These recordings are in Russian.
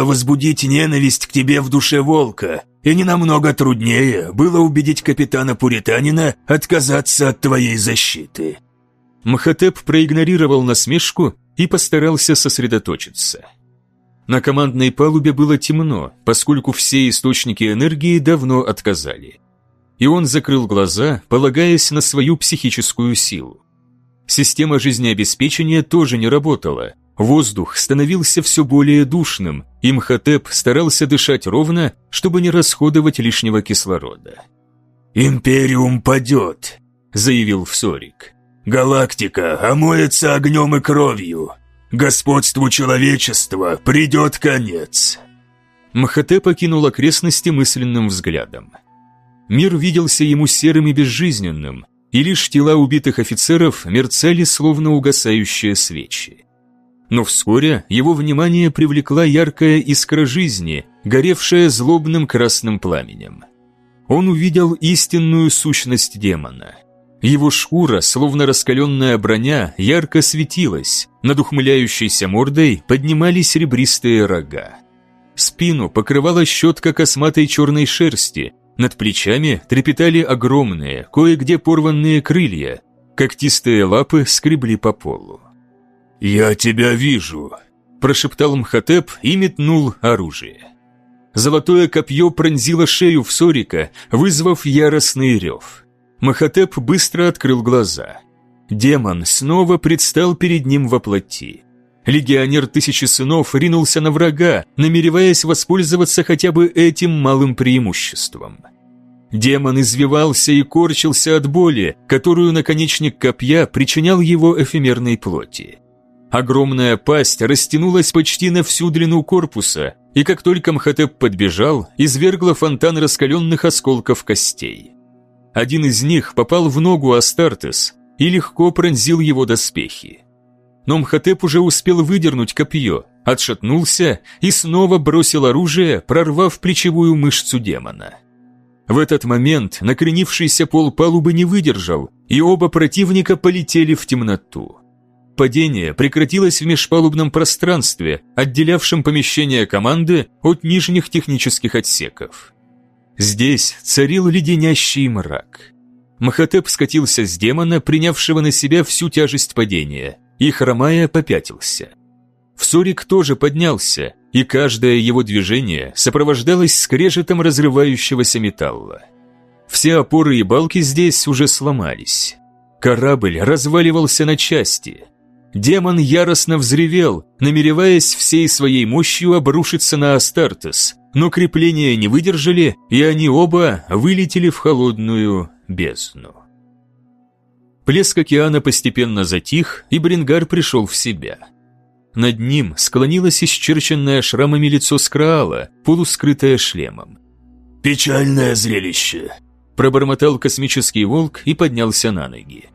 было возбудить ненависть к тебе в душе волка, и не намного труднее было убедить капитана Пуританина отказаться от твоей защиты». Махатеп проигнорировал насмешку и постарался сосредоточиться. На командной палубе было темно, поскольку все источники энергии давно отказали. И он закрыл глаза, полагаясь на свою психическую силу. Система жизнеобеспечения тоже не работала. Воздух становился все более душным, и Мхотеп старался дышать ровно, чтобы не расходовать лишнего кислорода. «Империум падет», — заявил Всорик. «Галактика омоется огнем и кровью. Господству человечества придет конец». Мхотеп покинул окрестности мысленным взглядом. Мир виделся ему серым и безжизненным, и лишь тела убитых офицеров мерцали, словно угасающие свечи. Но вскоре его внимание привлекла яркая искра жизни, горевшая злобным красным пламенем. Он увидел истинную сущность демона. Его шкура, словно раскаленная броня, ярко светилась, над ухмыляющейся мордой поднимались серебристые рога. Спину покрывала щетка косматой черной шерсти, над плечами трепетали огромные, кое-где порванные крылья, когтистые лапы скребли по полу. «Я тебя вижу», – прошептал Мхотеп и метнул оружие. Золотое копье пронзило шею Всорика, вызвав яростный рев. Махотеп быстро открыл глаза. Демон снова предстал перед ним во плоти. Легионер Тысячи Сынов ринулся на врага, намереваясь воспользоваться хотя бы этим малым преимуществом. Демон извивался и корчился от боли, которую наконечник копья причинял его эфемерной плоти. Огромная пасть растянулась почти на всю длину корпуса, и как только Мхотеп подбежал, извергла фонтан раскаленных осколков костей. Один из них попал в ногу Астартес и легко пронзил его доспехи но Мхотеп уже успел выдернуть копье, отшатнулся и снова бросил оружие, прорвав плечевую мышцу демона. В этот момент накренившийся пол палубы не выдержал, и оба противника полетели в темноту. Падение прекратилось в межпалубном пространстве, отделявшем помещение команды от нижних технических отсеков. Здесь царил леденящий мрак. Махотеп скатился с демона, принявшего на себя всю тяжесть падения, и, хромая, попятился. Всорик тоже поднялся, и каждое его движение сопровождалось скрежетом разрывающегося металла. Все опоры и балки здесь уже сломались. Корабль разваливался на части. Демон яростно взревел, намереваясь всей своей мощью обрушиться на Астартес, но крепления не выдержали, и они оба вылетели в холодную бездну. Плеск океана постепенно затих, и Брингар пришел в себя. Над ним склонилось исчерченное шрамами лицо Скраала, полускрытое шлемом. «Печальное зрелище», – пробормотал космический волк и поднялся на ноги.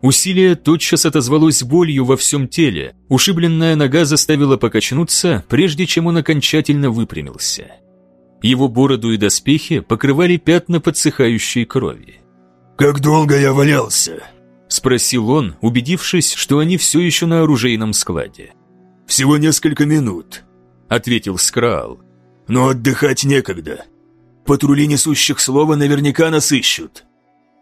Усилие тотчас отозвалось болью во всем теле, ушибленная нога заставила покачнуться, прежде чем он окончательно выпрямился. Его бороду и доспехи покрывали пятна подсыхающей крови. «Как долго я валялся?» – спросил он, убедившись, что они все еще на оружейном складе. «Всего несколько минут», – ответил Скраал. «Но отдыхать некогда. Патрули несущих слова наверняка нас ищут.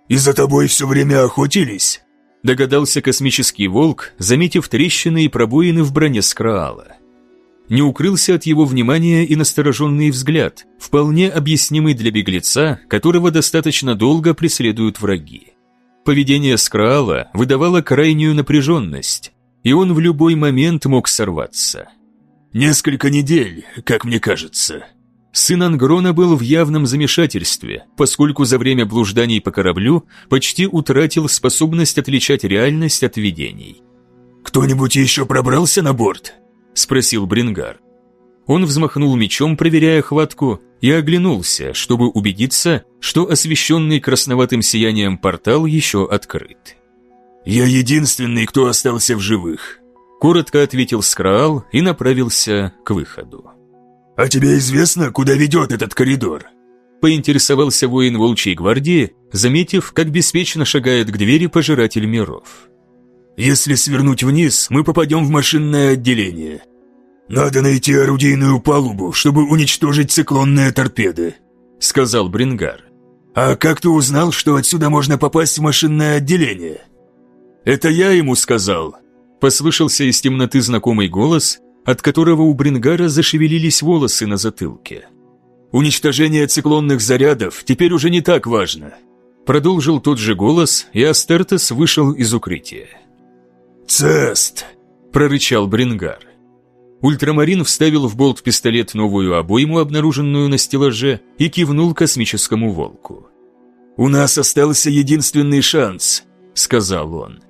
И за тобой все время охотились?» Догадался космический волк, заметив трещины и пробоины в броне Скраала. Не укрылся от его внимания и настороженный взгляд, вполне объяснимый для беглеца, которого достаточно долго преследуют враги. Поведение Скраала выдавало крайнюю напряженность, и он в любой момент мог сорваться. «Несколько недель, как мне кажется». Сын Ангрона был в явном замешательстве, поскольку за время блужданий по кораблю почти утратил способность отличать реальность от видений. «Кто-нибудь еще пробрался на борт?» – спросил Брингар. Он взмахнул мечом, проверяя хватку, и оглянулся, чтобы убедиться, что освещенный красноватым сиянием портал еще открыт. «Я единственный, кто остался в живых», – коротко ответил Скраал и направился к выходу. «А тебе известно, куда ведет этот коридор?» Поинтересовался воин Волчьей гвардии, заметив, как беспечно шагает к двери пожиратель миров. «Если свернуть вниз, мы попадем в машинное отделение», «Надо найти орудийную палубу, чтобы уничтожить циклонные торпеды», — сказал Брингар. «А как ты узнал, что отсюда можно попасть в машинное отделение?» «Это я ему сказал», — послышался из темноты знакомый голос, от которого у Брингара зашевелились волосы на затылке. «Уничтожение циклонных зарядов теперь уже не так важно», — продолжил тот же голос, и Астертес вышел из укрытия. «Цест!» – прорычал Брингар. Ультрамарин вставил в болт-пистолет новую обойму, обнаруженную на стеллаже, и кивнул космическому волку. «У нас остался единственный шанс», – сказал он.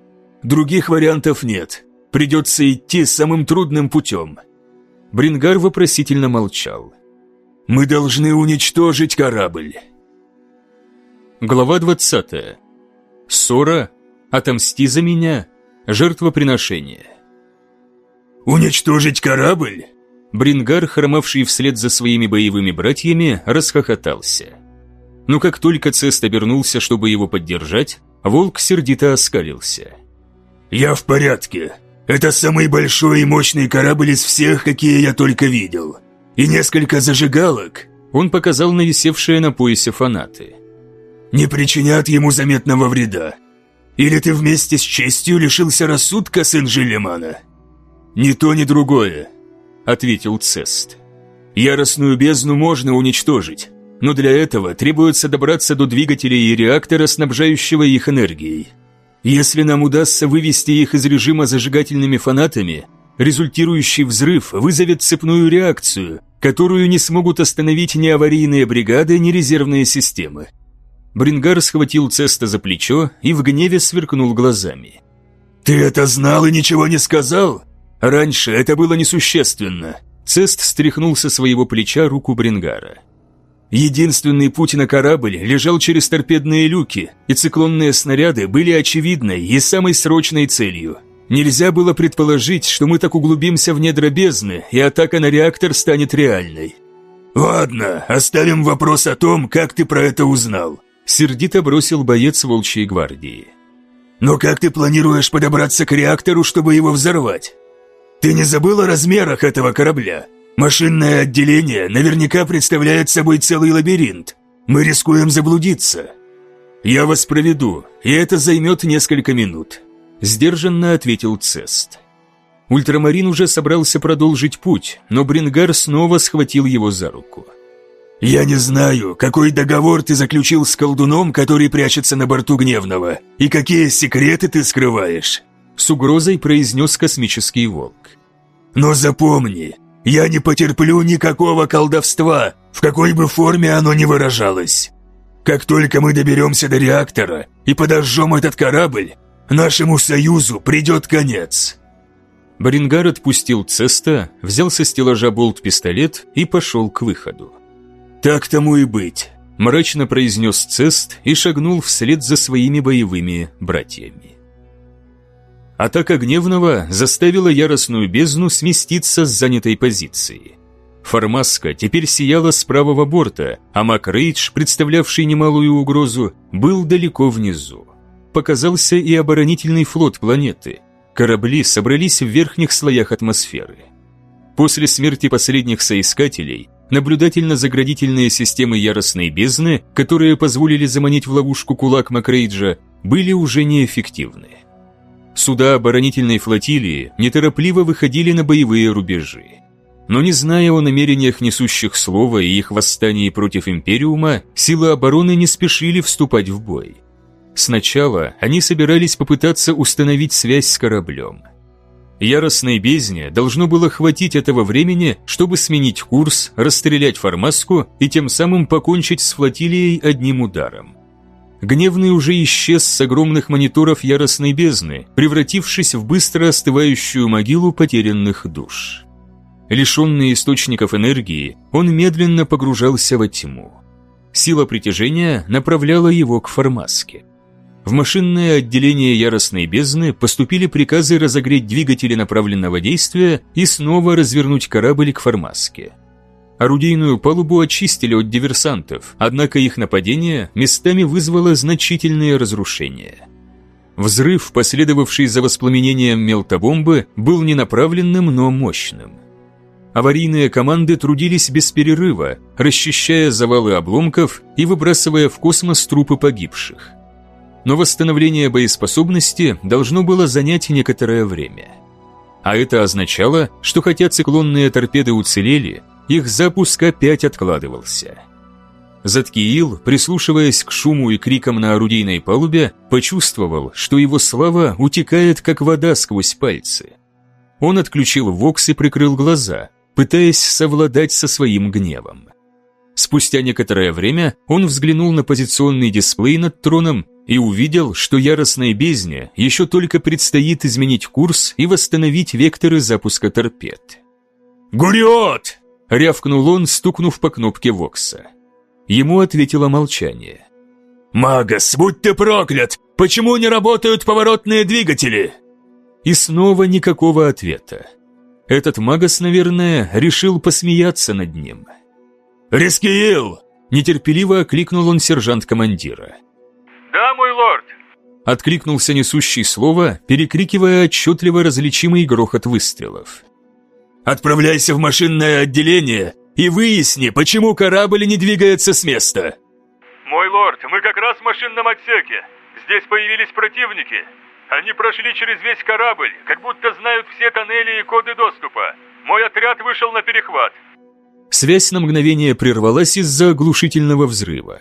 «Других вариантов нет. Придется идти самым трудным путем». Брингар вопросительно молчал. «Мы должны уничтожить корабль». Глава 20. Ссора. Отомсти за меня. Жертвоприношение. «Уничтожить корабль?» Брингар, хромавший вслед за своими боевыми братьями, расхохотался. Но как только Цест обернулся, чтобы его поддержать, волк сердито оскалился. «Я в порядке. Это самый большой и мощный корабль из всех, какие я только видел. И несколько зажигалок». Он показал на висевшие на поясе фанаты. «Не причинят ему заметного вреда. Или ты вместе с честью лишился рассудка, сын Жилимана?» «Ни то, ни другое», — ответил Цест. «Яростную бездну можно уничтожить, но для этого требуется добраться до двигателей и реактора, снабжающего их энергией. Если нам удастся вывести их из режима зажигательными фанатами, результирующий взрыв вызовет цепную реакцию, которую не смогут остановить ни аварийные бригады, ни резервные системы». Брингар схватил Цеста за плечо и в гневе сверкнул глазами. «Ты это знал и ничего не сказал?» Раньше это было несущественно. Цест стряхнул со своего плеча руку Брингара. Единственный путь на корабль лежал через торпедные люки, и циклонные снаряды были очевидной и самой срочной целью. Нельзя было предположить, что мы так углубимся в недра бездны, и атака на реактор станет реальной. «Ладно, оставим вопрос о том, как ты про это узнал», сердито бросил боец Волчьей гвардии. «Но как ты планируешь подобраться к реактору, чтобы его взорвать?» Ты не забыл о размерах этого корабля? Машинное отделение наверняка представляет собой целый лабиринт. Мы рискуем заблудиться. Я вас проведу, и это займет несколько минут, сдержанно ответил Цест. Ультрамарин уже собрался продолжить путь, но Брингар снова схватил его за руку. «Я не знаю, какой договор ты заключил с колдуном, который прячется на борту Гневного, и какие секреты ты скрываешь с угрозой произнес космический волк. «Но запомни, я не потерплю никакого колдовства, в какой бы форме оно ни выражалось. Как только мы доберемся до реактора и подожжем этот корабль, нашему союзу придет конец». Барингар отпустил Цеста, взял со стеллажа болт-пистолет и пошел к выходу. «Так тому и быть», – мрачно произнес Цест и шагнул вслед за своими боевыми братьями. Атака Гневного заставила яростную бездну сместиться с занятой позиции. Формаска теперь сияла с правого борта, а Макрейдж, представлявший немалую угрозу, был далеко внизу. Показался и оборонительный флот планеты. Корабли собрались в верхних слоях атмосферы. После смерти последних соискателей наблюдательно-заградительные системы яростной бездны, которые позволили заманить в ловушку кулак Макрейджа, были уже неэффективны. Суда оборонительной флотилии неторопливо выходили на боевые рубежи. Но не зная о намерениях несущих слова и их восстании против Империума, силы обороны не спешили вступать в бой. Сначала они собирались попытаться установить связь с кораблем. Яростной бездне должно было хватить этого времени, чтобы сменить курс, расстрелять формаску и тем самым покончить с флотилией одним ударом. Гневный уже исчез с огромных мониторов яростной бездны, превратившись в быстро остывающую могилу потерянных душ. Лишенный источников энергии, он медленно погружался во тьму. Сила притяжения направляла его к Формаске. В машинное отделение яростной бездны поступили приказы разогреть двигатели направленного действия и снова развернуть корабль к Формаске. Орудийную палубу очистили от диверсантов, однако их нападение местами вызвало значительные разрушения. Взрыв, последовавший за воспламенением мелтобомбы, был не направленным, но мощным. аварийные команды трудились без перерыва, расчищая завалы обломков и выбрасывая в космос трупы погибших. Но восстановление боеспособности должно было занять некоторое время. А это означало, что хотя циклонные торпеды уцелели, их запуск опять откладывался. Заткиил, прислушиваясь к шуму и крикам на орудийной палубе, почувствовал, что его слава утекает, как вода сквозь пальцы. Он отключил вокс и прикрыл глаза, пытаясь совладать со своим гневом. Спустя некоторое время он взглянул на позиционный дисплей над троном и увидел, что яростной бездне еще только предстоит изменить курс и восстановить векторы запуска торпед. «Гуриот!» — рявкнул он, стукнув по кнопке Вокса. Ему ответило молчание. «Магас, будь ты проклят! Почему не работают поворотные двигатели?» И снова никакого ответа. Этот Магас, наверное, решил посмеяться над ним. «Рискиил!» – нетерпеливо окликнул он сержант-командира. «Да, мой лорд!» – откликнулся несущий слово, перекрикивая отчетливо различимый грохот выстрелов. «Отправляйся в машинное отделение и выясни, почему корабль не двигается с места». «Мой лорд, мы как раз в машинном отсеке. Здесь появились противники. Они прошли через весь корабль, как будто знают все тоннели и коды доступа. Мой отряд вышел на перехват». Связь на мгновение прервалась из-за оглушительного взрыва.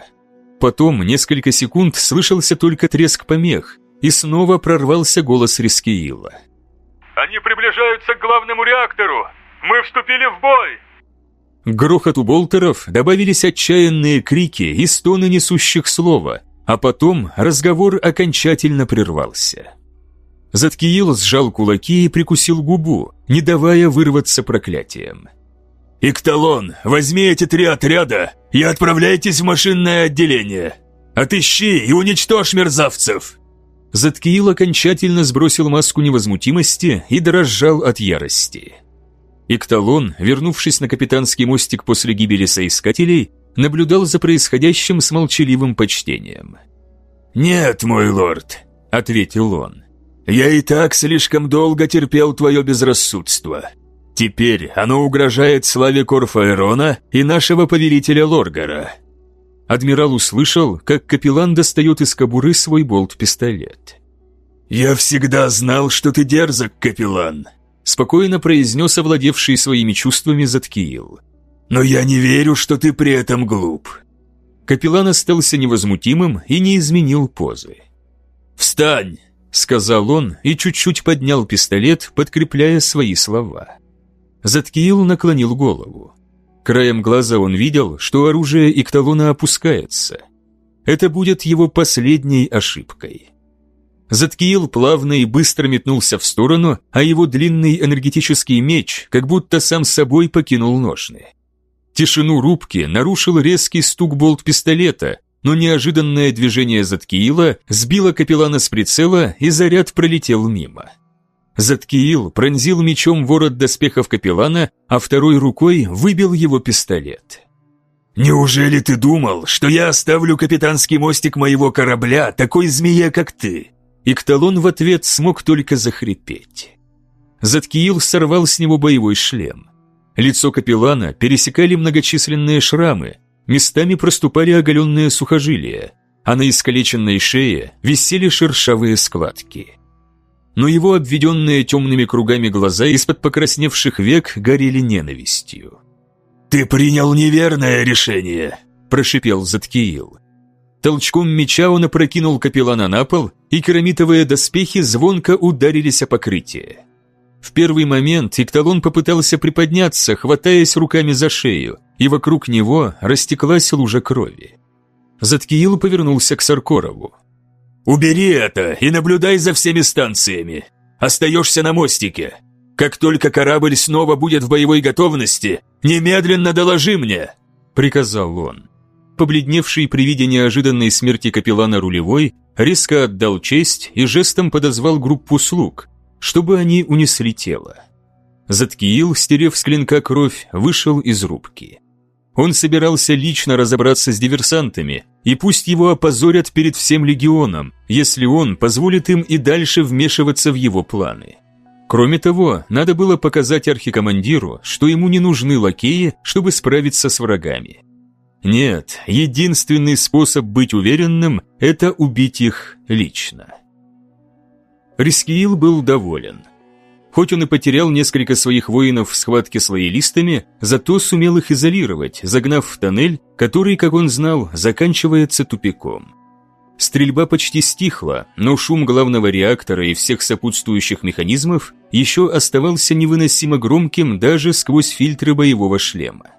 Потом несколько секунд слышался только треск помех, и снова прорвался голос Рискиила. «Они приближаются к главному реактору! Мы вступили в бой!» К грохоту болтеров добавились отчаянные крики и стоны несущих слова, а потом разговор окончательно прервался. Заткиил сжал кулаки и прикусил губу, не давая вырваться проклятием. «Икталон, возьми эти три отряда и отправляйтесь в машинное отделение. Отыщи и уничтожь мерзавцев!» Заткиил окончательно сбросил маску невозмутимости и дрожал от ярости. Икталон, вернувшись на капитанский мостик после гибели соискателей, наблюдал за происходящим с молчаливым почтением. «Нет, мой лорд», — ответил он, — «я и так слишком долго терпел твое безрассудство. Теперь оно угрожает славе Корфаэрона и нашего повелителя Лоргара». Адмирал услышал, как капеллан достает из кобуры свой болт-пистолет. «Я всегда знал, что ты дерзок, капеллан», спокойно произнес овладевший своими чувствами Заткиил. «Но я не верю, что ты при этом глуп». Капеллан остался невозмутимым и не изменил позы. «Встань!» — сказал он и чуть-чуть поднял пистолет, подкрепляя свои слова. Заткиил наклонил голову. Краем глаза он видел, что оружие Икталона опускается. Это будет его последней ошибкой. Заткиил плавно и быстро метнулся в сторону, а его длинный энергетический меч как будто сам собой покинул ножны. Тишину рубки нарушил резкий стук болт пистолета, но неожиданное движение Заткиила сбило капеллана с прицела, и заряд пролетел мимо. Заткиил пронзил мечом ворот доспехов капеллана, а второй рукой выбил его пистолет. «Неужели ты думал, что я оставлю капитанский мостик моего корабля такой змее, как ты?» Икталон в ответ смог только захрипеть. Заткиил сорвал с него боевой шлем. Лицо капеллана пересекали многочисленные шрамы, местами проступали оголенные сухожилия, а на искалеченной шее висели шершавые складки. Но его обведенные темными кругами глаза из-под покрасневших век горели ненавистью. «Ты принял неверное решение», – прошипел Заткиил. Толчком меча он опрокинул капеллана на пол, и керамитовые доспехи звонко ударились о покрытие. В первый момент Икталон попытался приподняться, хватаясь руками за шею, и вокруг него растеклась лужа крови. Заткиил повернулся к Саркорову. «Убери это и наблюдай за всеми станциями. Остаешься на мостике. Как только корабль снова будет в боевой готовности, немедленно доложи мне», — приказал он побледневший при виде неожиданной смерти капеллана рулевой, резко отдал честь и жестом подозвал группу слуг, чтобы они унесли тело. Заткиил, стерев с клинка кровь, вышел из рубки. Он собирался лично разобраться с диверсантами, и пусть его опозорят перед всем легионом, если он позволит им и дальше вмешиваться в его планы. Кроме того, надо было показать архикомандиру, что ему не нужны лакеи, чтобы справиться с врагами. Нет, единственный способ быть уверенным – это убить их лично. Рискиил был доволен. Хоть он и потерял несколько своих воинов в схватке с лоялистами, зато сумел их изолировать, загнав в тоннель, который, как он знал, заканчивается тупиком. Стрельба почти стихла, но шум главного реактора и всех сопутствующих механизмов еще оставался невыносимо громким даже сквозь фильтры боевого шлема.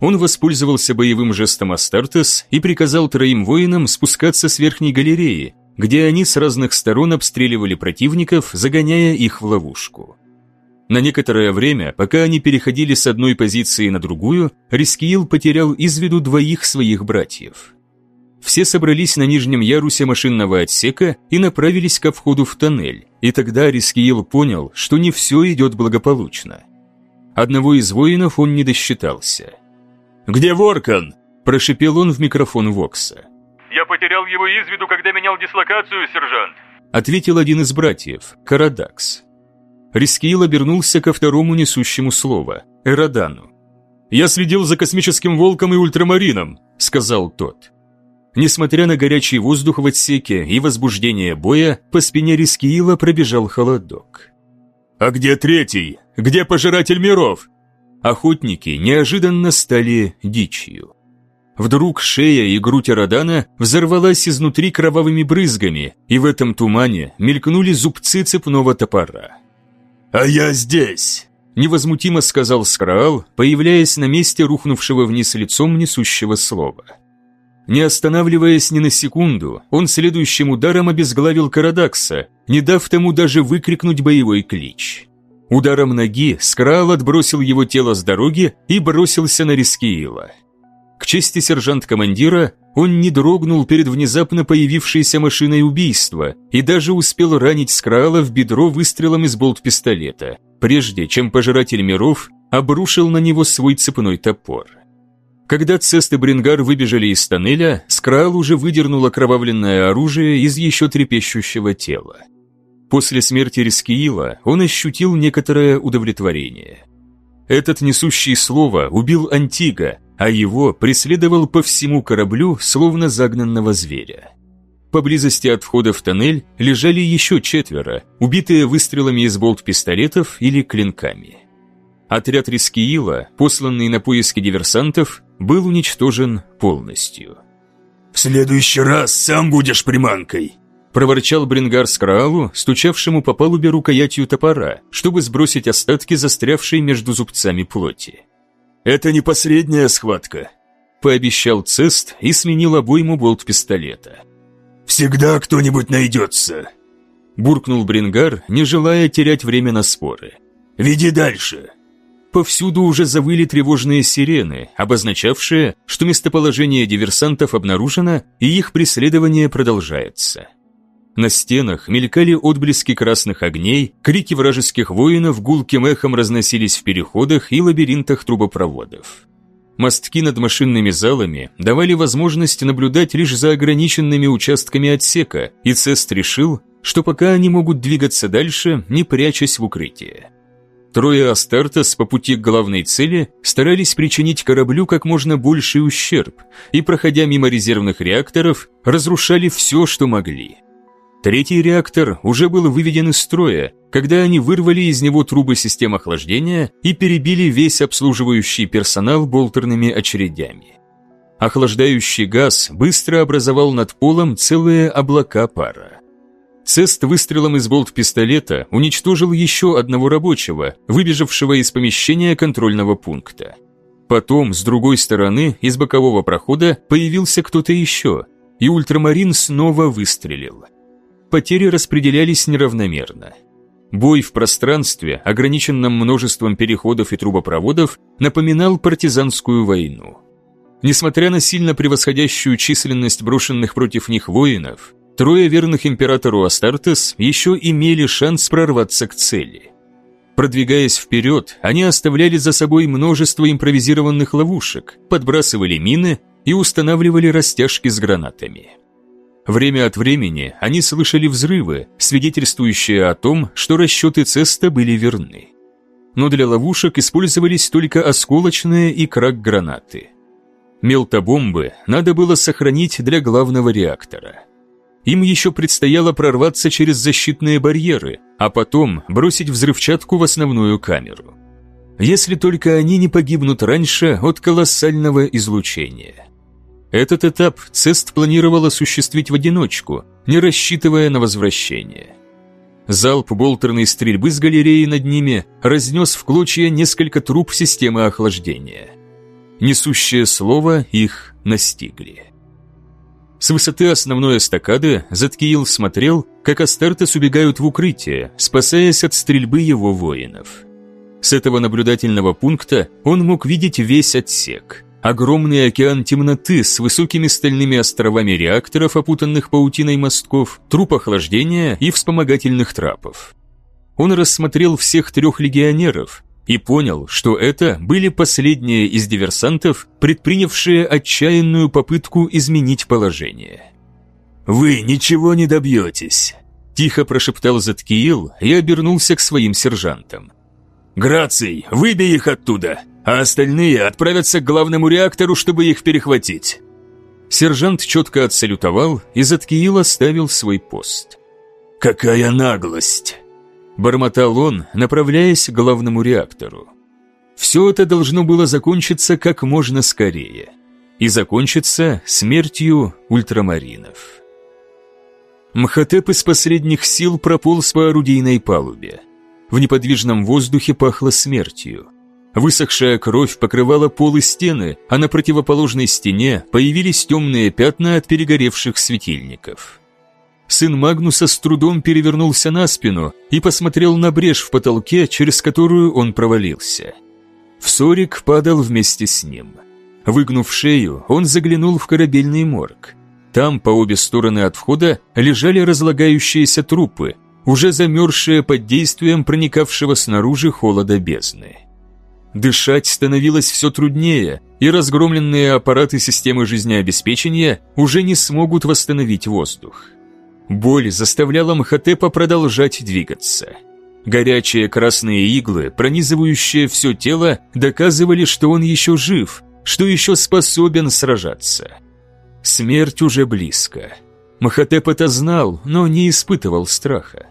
Он воспользовался боевым жестом Астартес и приказал троим воинам спускаться с верхней галереи, где они с разных сторон обстреливали противников, загоняя их в ловушку. На некоторое время, пока они переходили с одной позиции на другую, Рискиил потерял из виду двоих своих братьев – все собрались на нижнем ярусе машинного отсека и направились ко входу в тоннель, и тогда Рискиил понял, что не все идет благополучно. Одного из воинов он не досчитался. «Где Воркан?» – прошипел он в микрофон Вокса. «Я потерял его из виду, когда менял дислокацию, сержант», – ответил один из братьев, Карадакс. Рискиил обернулся ко второму несущему слово, Эрадану. «Я следил за космическим волком и ультрамарином», – сказал тот. Несмотря на горячий воздух в отсеке и возбуждение боя, по спине Рискиила пробежал холодок. «А где третий? Где пожиратель миров?» Охотники неожиданно стали дичью. Вдруг шея и грудь Арадана взорвалась изнутри кровавыми брызгами, и в этом тумане мелькнули зубцы цепного топора. «А я здесь!» – невозмутимо сказал Скраал, появляясь на месте рухнувшего вниз лицом несущего слова. Не останавливаясь ни на секунду, он следующим ударом обезглавил Карадакса, не дав тому даже выкрикнуть боевой клич. Ударом ноги Скраал отбросил его тело с дороги и бросился на Рискиила. К чести сержант-командира, он не дрогнул перед внезапно появившейся машиной убийства и даже успел ранить Скраала в бедро выстрелом из болт-пистолета, прежде чем Пожиратель миров обрушил на него свой цепной топор. Когда Цест и Брингар выбежали из тоннеля, Скрал уже выдернул окровавленное оружие из еще трепещущего тела. После смерти Рискиила он ощутил некоторое удовлетворение. Этот несущий слово убил Антига, а его преследовал по всему кораблю, словно загнанного зверя. Поблизости от входа в тоннель лежали еще четверо, убитые выстрелами из болт-пистолетов или клинками. Отряд Рискиила, посланный на поиски диверсантов, был уничтожен полностью. «В следующий раз сам будешь приманкой!» проворчал Брингар Скраалу, стучавшему по палубе рукоятью топора, чтобы сбросить остатки застрявшей между зубцами плоти. «Это не последняя схватка», — пообещал Цест и сменил обойму болт-пистолета. «Всегда кто-нибудь найдется», — буркнул Брингар, не желая терять время на споры. «Веди дальше». Повсюду уже завыли тревожные сирены, обозначавшие, что местоположение диверсантов обнаружено и их преследование продолжается. На стенах мелькали отблески красных огней, крики вражеских воинов гулким эхом разносились в переходах и лабиринтах трубопроводов. Мостки над машинными залами давали возможность наблюдать лишь за ограниченными участками отсека, и Цест решил, что пока они могут двигаться дальше, не прячась в укрытие. Трое Астартес по пути к главной цели старались причинить кораблю как можно больший ущерб и, проходя мимо резервных реакторов, разрушали все, что могли. Третий реактор уже был выведен из строя, когда они вырвали из него трубы систем охлаждения и перебили весь обслуживающий персонал болтерными очередями. Охлаждающий газ быстро образовал над полом целые облака пара. Цест выстрелом из болт-пистолета уничтожил еще одного рабочего, выбежавшего из помещения контрольного пункта. Потом, с другой стороны, из бокового прохода, появился кто-то еще, и ультрамарин снова выстрелил. Потери распределялись неравномерно. Бой в пространстве, ограниченном множеством переходов и трубопроводов, напоминал партизанскую войну. Несмотря на сильно превосходящую численность брошенных против них воинов, Трое верных императору Астартес еще имели шанс прорваться к цели. Продвигаясь вперед, они оставляли за собой множество импровизированных ловушек, подбрасывали мины и устанавливали растяжки с гранатами. Время от времени они слышали взрывы, свидетельствующие о том, что расчеты Цеста были верны. Но для ловушек использовались только осколочные и крак-гранаты. Мелтобомбы надо было сохранить для главного реактора. Им еще предстояло прорваться через защитные барьеры, а потом бросить взрывчатку в основную камеру. Если только они не погибнут раньше от колоссального излучения. Этот этап Цест планировал осуществить в одиночку, не рассчитывая на возвращение. Залп болтерной стрельбы с галереи над ними разнес в клочья несколько труб системы охлаждения. Несущее слово их настигли. С высоты основной эстакады Заткиил смотрел, как Астартес убегают в укрытие, спасаясь от стрельбы его воинов. С этого наблюдательного пункта он мог видеть весь отсек – Огромный океан темноты с высокими стальными островами реакторов, опутанных паутиной мостков, труб охлаждения и вспомогательных трапов. Он рассмотрел всех трех легионеров и понял, что это были последние из диверсантов, предпринявшие отчаянную попытку изменить положение. «Вы ничего не добьетесь», – тихо прошептал Заткиил и обернулся к своим сержантам. «Граций, выбей их оттуда! А остальные отправятся к главному реактору, чтобы их перехватить». Сержант четко отсалютовал, и Заткиил оставил свой пост. «Какая наглость!» Бормотал он, направляясь к главному реактору. Все это должно было закончиться как можно скорее. И закончиться смертью ультрамаринов. Мхотеп из последних сил прополз по орудийной палубе. В неподвижном воздухе пахло смертью. Высохшая кровь покрывала пол и стены, а на противоположной стене появились темные пятна от перегоревших светильников. Сын Магнуса с трудом перевернулся на спину и посмотрел на брешь в потолке, через которую он провалился. Всорик падал вместе с ним. Выгнув шею, он заглянул в корабельный морг. Там, по обе стороны от входа, лежали разлагающиеся трупы, уже замерзшие под действием проникавшего снаружи холода бездны. Дышать становилось все труднее, и разгромленные аппараты системы жизнеобеспечения уже не смогут восстановить воздух. Боль заставляла Мхотепа продолжать двигаться. Горячие красные иглы, пронизывающие все тело, доказывали, что он еще жив, что еще способен сражаться. Смерть уже близко. Махотеп это знал, но не испытывал страха.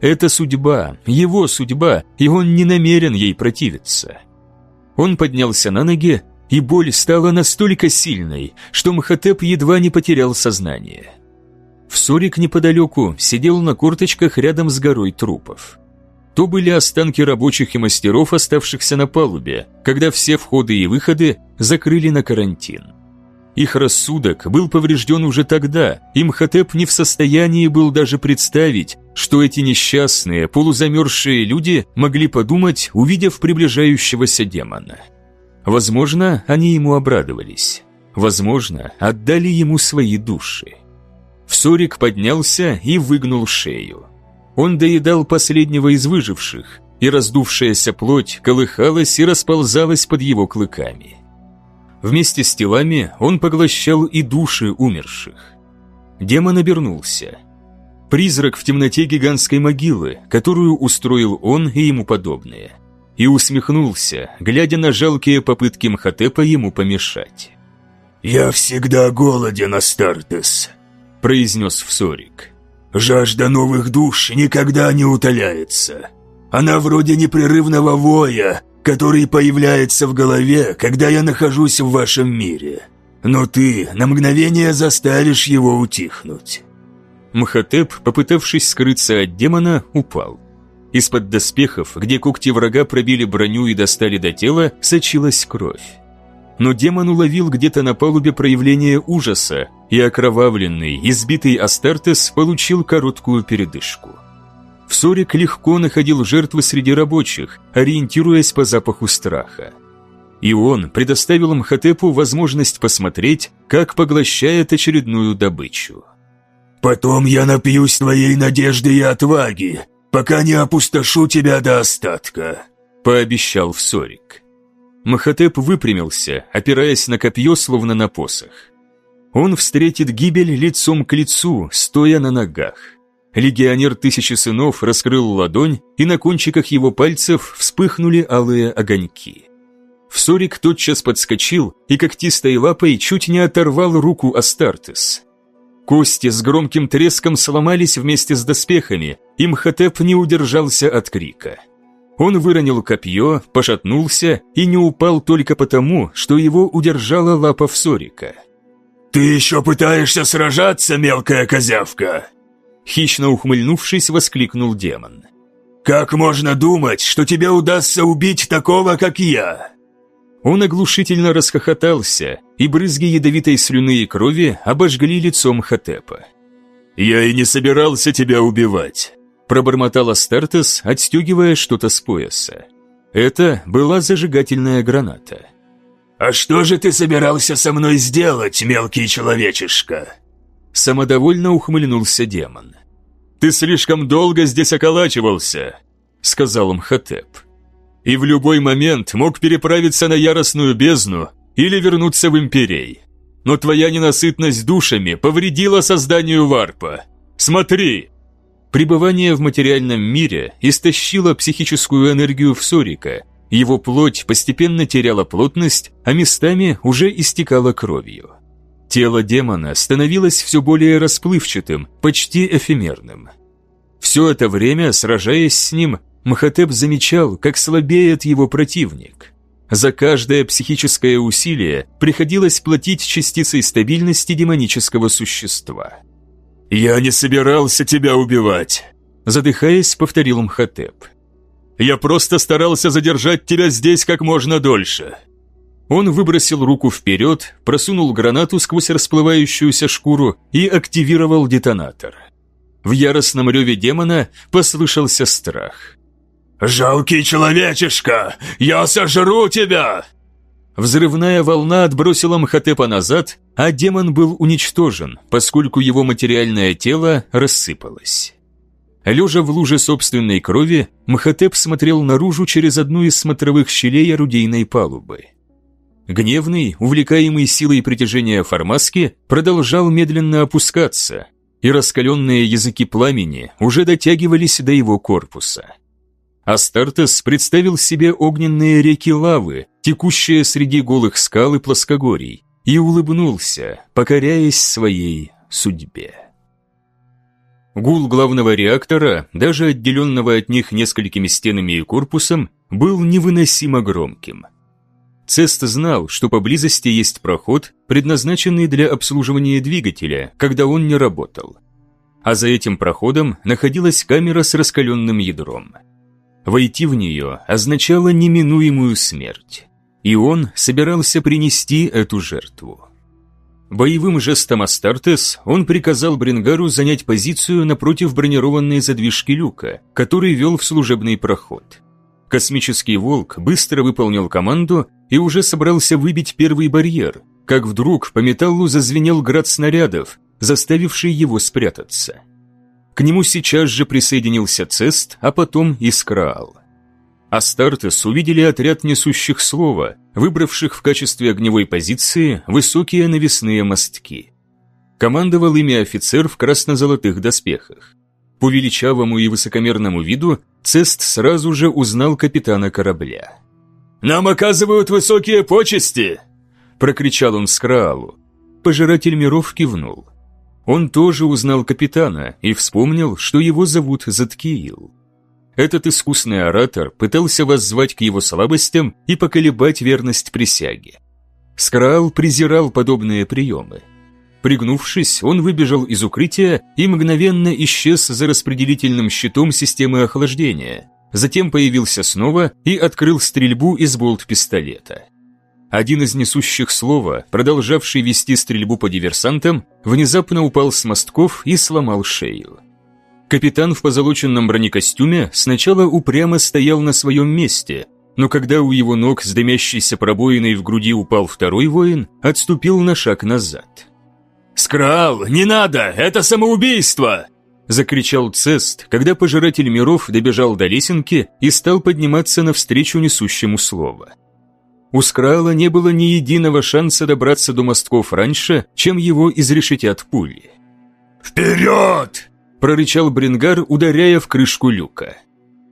Это судьба, его судьба, и он не намерен ей противиться. Он поднялся на ноги, и боль стала настолько сильной, что Мхотеп едва не потерял сознание. Всорик неподалеку сидел на корточках рядом с горой трупов. То были останки рабочих и мастеров, оставшихся на палубе, когда все входы и выходы закрыли на карантин. Их рассудок был поврежден уже тогда, и Мхотеп не в состоянии был даже представить, что эти несчастные, полузамерзшие люди могли подумать, увидев приближающегося демона. Возможно, они ему обрадовались. Возможно, отдали ему свои души. Всорик поднялся и выгнул шею. Он доедал последнего из выживших, и раздувшаяся плоть колыхалась и расползалась под его клыками. Вместе с телами он поглощал и души умерших. Демон обернулся. Призрак в темноте гигантской могилы, которую устроил он и ему подобные. И усмехнулся, глядя на жалкие попытки Мхотепа ему помешать. «Я всегда голоден, Астартес», — произнес Всорик. «Жажда новых душ никогда не утоляется. Она вроде непрерывного воя, который появляется в голове, когда я нахожусь в вашем мире. Но ты на мгновение заставишь его утихнуть». Мхотеп, попытавшись скрыться от демона, упал. Из-под доспехов, где когти врага пробили броню и достали до тела, сочилась кровь. Но демон уловил где-то на палубе проявление ужаса, и окровавленный, избитый Астартес получил короткую передышку. Всорик легко находил жертвы среди рабочих, ориентируясь по запаху страха. И он предоставил Мхотепу возможность посмотреть, как поглощает очередную добычу. «Потом я напьюсь твоей надежды и отваги, пока не опустошу тебя до остатка», — пообещал Всорик. Махотеп выпрямился, опираясь на копье, словно на посох. он встретит гибель лицом к лицу, стоя на ногах. Легионер Тысячи Сынов раскрыл ладонь, и на кончиках его пальцев вспыхнули алые огоньки. Всорик тотчас подскочил и когтистой лапой чуть не оторвал руку Астартес. Кости с громким треском сломались вместе с доспехами, и Мхотеп не удержался от крика. Он выронил копье, пошатнулся и не упал только потому, что его удержала лапа Всорика. «Ты еще пытаешься сражаться, мелкая козявка?» Хищно ухмыльнувшись, воскликнул демон. «Как можно думать, что тебе удастся убить такого, как я?» Он оглушительно расхохотался, и брызги ядовитой слюны и крови обожгли лицом Хатепа. «Я и не собирался тебя убивать», – пробормотал Астартес, отстегивая что-то с пояса. Это была зажигательная граната. «А что же ты собирался со мной сделать, мелкий человечишка?» Самодовольно ухмыльнулся демон. «Ты слишком долго здесь околачивался», — сказал Мхотеп и в любой момент мог переправиться на яростную бездну или вернуться в Империй. Но твоя ненасытность душами повредила созданию варпа. Смотри!» Пребывание в материальном мире истощило психическую энергию Всорика, его плоть постепенно теряла плотность, а местами уже истекала кровью. Тело демона становилось все более расплывчатым, почти эфемерным. Все это время, сражаясь с ним, Махатеп замечал, как слабеет его противник. За каждое психическое усилие приходилось платить частицей стабильности демонического существа. «Я не собирался тебя убивать», – задыхаясь, повторил Мхотеп. «Я просто старался задержать тебя здесь как можно дольше». Он выбросил руку вперед, просунул гранату сквозь расплывающуюся шкуру и активировал детонатор. В яростном реве демона послышался страх. «Жалкий человечишка! Я сожру тебя!» Взрывная волна отбросила Мхотепа назад, а демон был уничтожен, поскольку его материальное тело рассыпалось. Лежа в луже собственной крови, Мхотеп смотрел наружу через одну из смотровых щелей орудийной палубы. Гневный, увлекаемый силой притяжения Формаски, продолжал медленно опускаться, и раскаленные языки пламени уже дотягивались до его корпуса. Астартес представил себе огненные реки лавы, текущие среди голых скал и плоскогорий, и улыбнулся, покоряясь своей судьбе. Гул главного реактора, даже отделенного от них несколькими стенами и корпусом, был невыносимо громким. Цест знал, что поблизости есть проход, предназначенный для обслуживания двигателя, когда он не работал. А за этим проходом находилась камера с раскаленным ядром – Войти в нее означало неминуемую смерть, и он собирался принести эту жертву. Боевым жестом Астартес он приказал Брингару занять позицию напротив бронированной задвижки люка, который вел в служебный проход. Космический волк быстро выполнил команду и уже собрался выбить первый барьер, как вдруг по металлу зазвенел град снарядов, заставивший его спрятаться. К нему сейчас же присоединился Цест, а потом Искраал. Астартес увидели отряд несущих слова, выбравших в качестве огневой позиции высокие навесные мостки. Командовал ими офицер в красно-золотых доспехах. По величавому и высокомерному виду Цест сразу же узнал капитана корабля. «Нам оказывают высокие почести!» – прокричал он Скраалу. Пожиратель миров кивнул. Он тоже узнал капитана и вспомнил, что его зовут Заткиил. Этот искусный оратор пытался воззвать к его слабостям и поколебать верность присяге. Скраал презирал подобные приемы. Пригнувшись, он выбежал из укрытия и мгновенно исчез за распределительным щитом системы охлаждения. Затем появился снова и открыл стрельбу из болт-пистолета. Один из несущих слова, продолжавший вести стрельбу по диверсантам, внезапно упал с мостков и сломал шею. Капитан в позолоченном бронекостюме сначала упрямо стоял на своем месте, но когда у его ног с дымящейся пробоиной в груди упал второй воин, отступил на шаг назад. «Скрал, не надо! Это самоубийство!» Закричал Цест, когда пожиратель миров добежал до лесенки и стал подниматься навстречу несущему слово. У Скрала не было ни единого шанса добраться до мостков раньше, чем его изрешетят пули. «Вперед!» – прорычал Брингар, ударяя в крышку люка.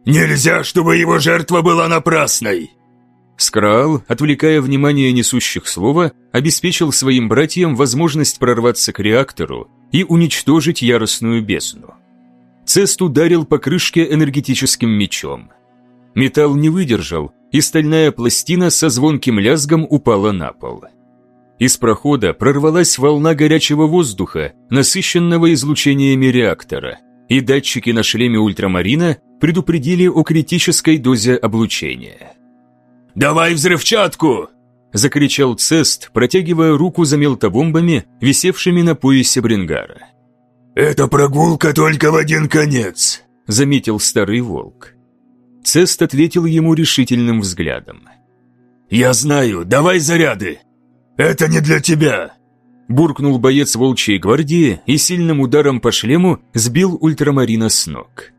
«Нельзя, чтобы его жертва была напрасной!» Скраал, отвлекая внимание несущих слова, обеспечил своим братьям возможность прорваться к реактору и уничтожить яростную бездну. Цест ударил по крышке энергетическим мечом. Металл не выдержал, и стальная пластина со звонким лязгом упала на пол. Из прохода прорвалась волна горячего воздуха, насыщенного излучениями реактора, и датчики на шлеме ультрамарина предупредили о критической дозе облучения. «Давай взрывчатку!» – закричал Цест, протягивая руку за мелтобомбами, висевшими на поясе Брингара. «Это прогулка только в один конец», – заметил старый волк. Цест ответил ему решительным взглядом. «Я знаю, давай заряды!» «Это не для тебя!» Буркнул боец волчьей гвардии и сильным ударом по шлему сбил ультрамарина с ног.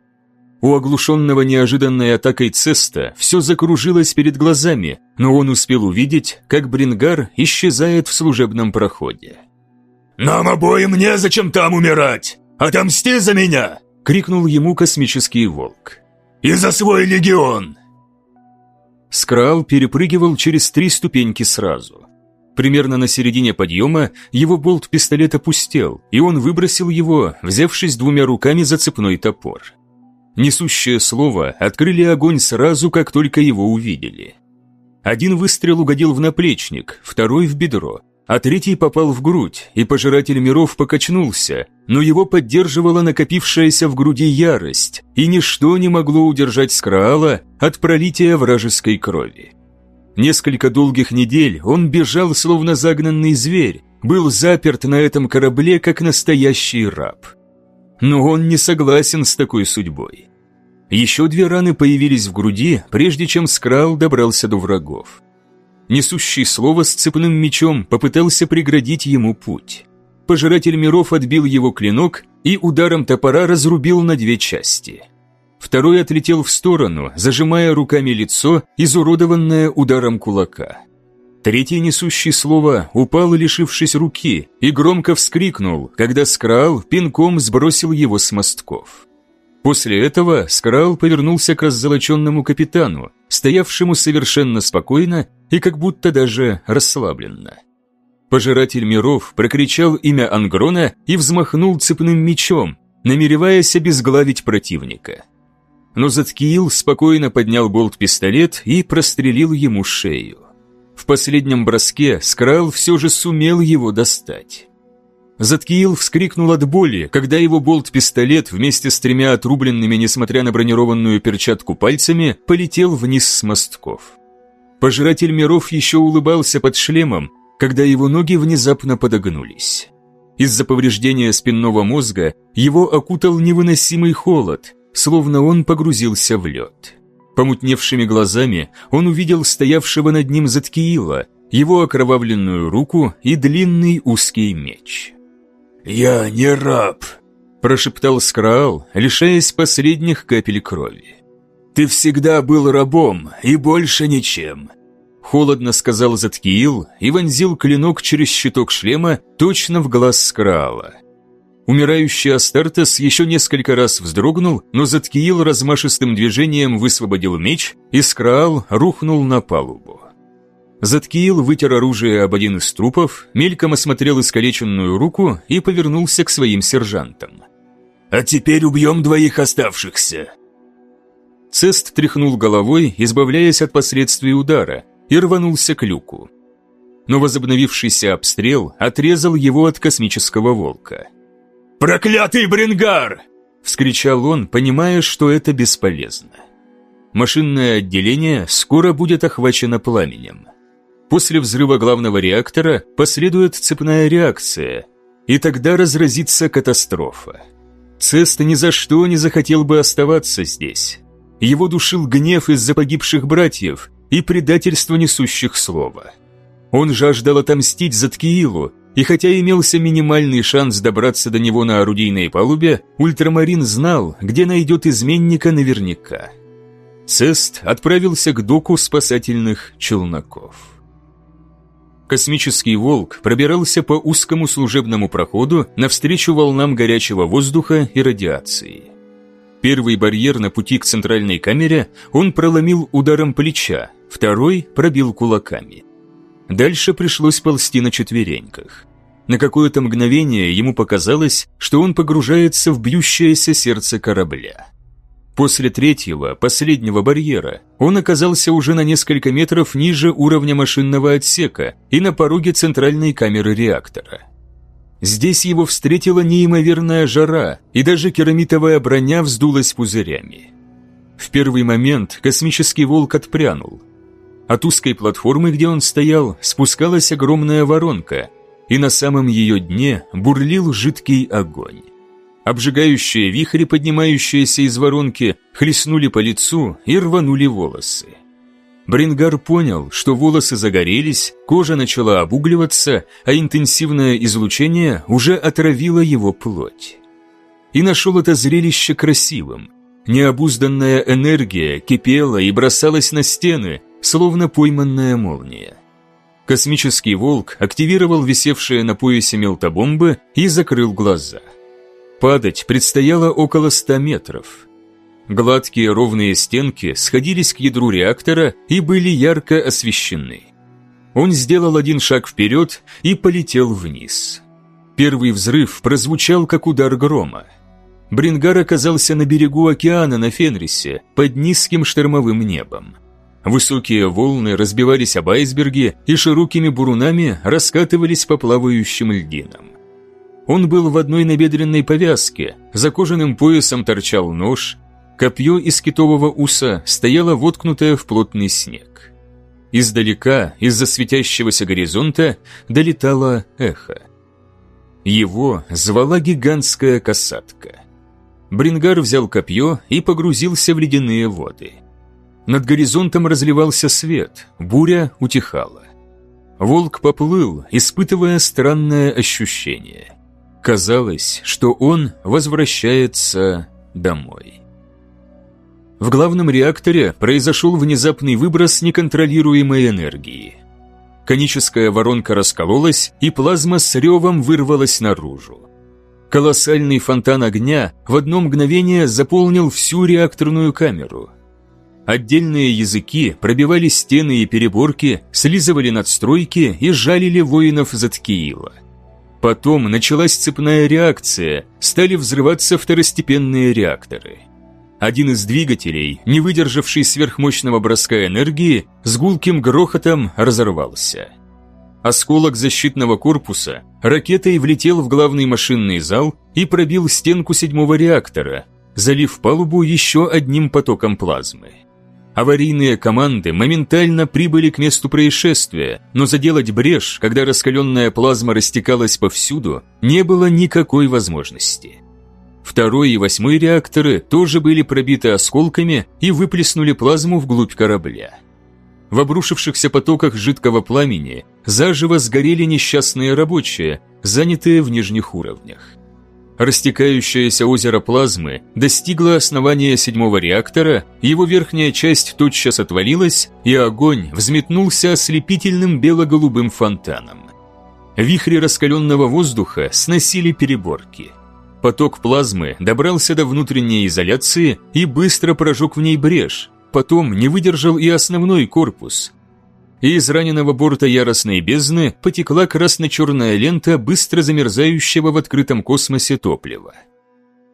У оглушенного неожиданной атакой Цеста все закружилось перед глазами, но он успел увидеть, как Брингар исчезает в служебном проходе. «Нам обоим незачем там умирать! Отомсти за меня!» — крикнул ему космический волк. «И за свой легион!» Скрал перепрыгивал через три ступеньки сразу. Примерно на середине подъема его болт-пистолет опустел, и он выбросил его, взявшись двумя руками за цепной топор. Несущее слово открыли огонь сразу, как только его увидели. Один выстрел угодил в наплечник, второй в бедро, а третий попал в грудь, и пожиратель миров покачнулся, но его поддерживала накопившаяся в груди ярость, и ничто не могло удержать Скраала от пролития вражеской крови. Несколько долгих недель он бежал, словно загнанный зверь, был заперт на этом корабле, как настоящий раб. Но он не согласен с такой судьбой. Еще две раны появились в груди, прежде чем Скрал добрался до врагов. Несущий слово с цепным мечом попытался преградить ему путь. Пожиратель миров отбил его клинок и ударом топора разрубил на две части. Второй отлетел в сторону, зажимая руками лицо, изуродованное ударом кулака. Третий, несущий слово, упал, лишившись руки, и громко вскрикнул, когда Скрал пинком сбросил его с мостков. После этого Скрал повернулся к раззолоченному капитану, стоявшему совершенно спокойно и как будто даже расслабленно. Пожиратель миров прокричал имя Ангрона и взмахнул цепным мечом, намереваясь обезглавить противника. Но Заткиил спокойно поднял болт-пистолет и прострелил ему шею. В последнем броске Скрал все же сумел его достать. Заткиил вскрикнул от боли, когда его болт-пистолет вместе с тремя отрубленными, несмотря на бронированную перчатку пальцами, полетел вниз с мостков. Пожиратель миров еще улыбался под шлемом, когда его ноги внезапно подогнулись. Из-за повреждения спинного мозга его окутал невыносимый холод, словно он погрузился в лед. Помутневшими глазами он увидел стоявшего над ним Заткиила, его окровавленную руку и длинный узкий меч. «Я не раб», – прошептал Скраал, лишаясь последних капель крови. «Ты всегда был рабом и больше ничем», – холодно сказал Заткиил и вонзил клинок через щиток шлема точно в глаз Скраала. Умирающий Астартес еще несколько раз вздрогнул, но Заткиил размашистым движением высвободил меч, и Скраал рухнул на палубу. Заткиил вытер оружие об один из трупов, мельком осмотрел искалеченную руку и повернулся к своим сержантам. «А теперь убьем двоих оставшихся!» Цест тряхнул головой, избавляясь от последствий удара, и рванулся к люку. Но возобновившийся обстрел отрезал его от космического волка. «Проклятый Брингар!» – вскричал он, понимая, что это бесполезно. Машинное отделение скоро будет охвачено пламенем. После взрыва главного реактора последует цепная реакция, и тогда разразится катастрофа. Цест ни за что не захотел бы оставаться здесь. Его душил гнев из-за погибших братьев и предательство несущих слова. Он жаждал отомстить за Ткиилу, и хотя имелся минимальный шанс добраться до него на орудийной палубе, Ультрамарин знал, где найдет изменника наверняка. Цест отправился к доку спасательных челноков. Космический «Волк» пробирался по узкому служебному проходу навстречу волнам горячего воздуха и радиации. Первый барьер на пути к центральной камере он проломил ударом плеча, второй пробил кулаками. Дальше пришлось ползти на четвереньках. На какое-то мгновение ему показалось, что он погружается в бьющееся сердце корабля. После третьего, последнего барьера, он оказался уже на несколько метров ниже уровня машинного отсека и на пороге центральной камеры реактора. Здесь его встретила неимоверная жара, и даже керамитовая броня вздулась пузырями. В первый момент космический волк отпрянул. От узкой платформы, где он стоял, спускалась огромная воронка, и на самом ее дне бурлил жидкий огонь. Обжигающие вихри, поднимающиеся из воронки, хлестнули по лицу и рванули волосы. Брингар понял, что волосы загорелись, кожа начала обугливаться, а интенсивное излучение уже отравило его плоть. И нашел это зрелище красивым. Необузданная энергия кипела и бросалась на стены, словно пойманная молния. Космический волк активировал висевшие на поясе мелтобомбы и закрыл глаза. Падать предстояло около ста метров. Гладкие ровные стенки сходились к ядру реактора и были ярко освещены. Он сделал один шаг вперед и полетел вниз. Первый взрыв прозвучал, как удар грома. Брингар оказался на берегу океана на Фенрисе, под низким штормовым небом. Высокие волны разбивались об айсберги и широкими бурунами раскатывались по плавающим льдинам. Он был в одной набедренной повязке, за кожаным поясом торчал нож, Копье из китового уса стояло воткнутое в плотный снег. Издалека, из-за светящегося горизонта, долетало эхо. Его звала гигантская касатка. Брингар взял копье и погрузился в ледяные воды. Над горизонтом разливался свет, буря утихала. Волк поплыл, испытывая странное ощущение. Казалось, что он возвращается домой. В главном реакторе произошел внезапный выброс неконтролируемой энергии. Коническая воронка раскололась, и плазма с ревом вырвалась наружу. Колоссальный фонтан огня в одно мгновение заполнил всю реакторную камеру. Отдельные языки пробивали стены и переборки, слизывали надстройки и жалили воинов Заткиила. Потом началась цепная реакция, стали взрываться второстепенные реакторы – один из двигателей, не выдержавший сверхмощного броска энергии, с гулким грохотом разорвался. Осколок защитного корпуса ракетой влетел в главный машинный зал и пробил стенку седьмого реактора, залив палубу еще одним потоком плазмы. Аварийные команды моментально прибыли к месту происшествия, но заделать брешь, когда раскаленная плазма растекалась повсюду, не было никакой возможности. Второй и восьмой реакторы тоже были пробиты осколками и выплеснули плазму вглубь корабля. В обрушившихся потоках жидкого пламени заживо сгорели несчастные рабочие, занятые в нижних уровнях. Растекающееся озеро плазмы достигло основания седьмого реактора, его верхняя часть тотчас отвалилась, и огонь взметнулся ослепительным бело-голубым фонтаном. Вихри раскаленного воздуха сносили переборки – Поток плазмы добрался до внутренней изоляции и быстро прожег в ней брешь, потом не выдержал и основной корпус. И из раненого борта яростной бездны потекла красно-черная лента быстро замерзающего в открытом космосе топлива.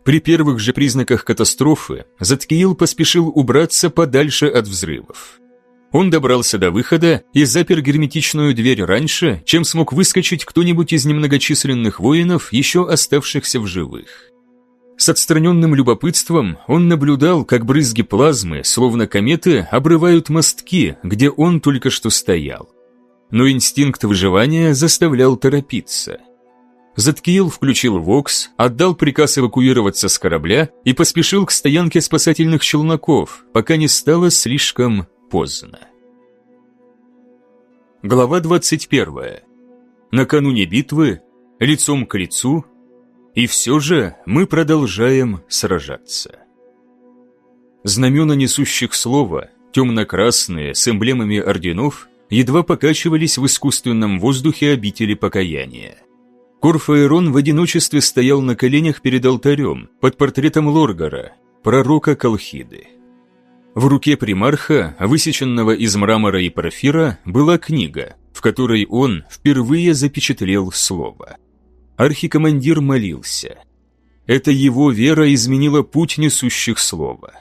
При первых же признаках катастрофы Заткиил поспешил убраться подальше от взрывов. Он добрался до выхода и запер герметичную дверь раньше, чем смог выскочить кто-нибудь из немногочисленных воинов, еще оставшихся в живых. С отстраненным любопытством он наблюдал, как брызги плазмы, словно кометы, обрывают мостки, где он только что стоял. Но инстинкт выживания заставлял торопиться. Заткиил включил ВОКС, отдал приказ эвакуироваться с корабля и поспешил к стоянке спасательных челноков, пока не стало слишком поздно. Глава 21. Накануне битвы, лицом к лицу, и все же мы продолжаем сражаться. Знамена несущих слова, темно-красные, с эмблемами орденов, едва покачивались в искусственном воздухе обители покаяния. Корфаэрон в одиночестве стоял на коленях перед алтарем, под портретом Лоргара, пророка Колхиды. В руке примарха, высеченного из мрамора и порфира, была книга, в которой он впервые запечатлел слово. Архикомандир молился. Это его вера изменила путь несущих слова.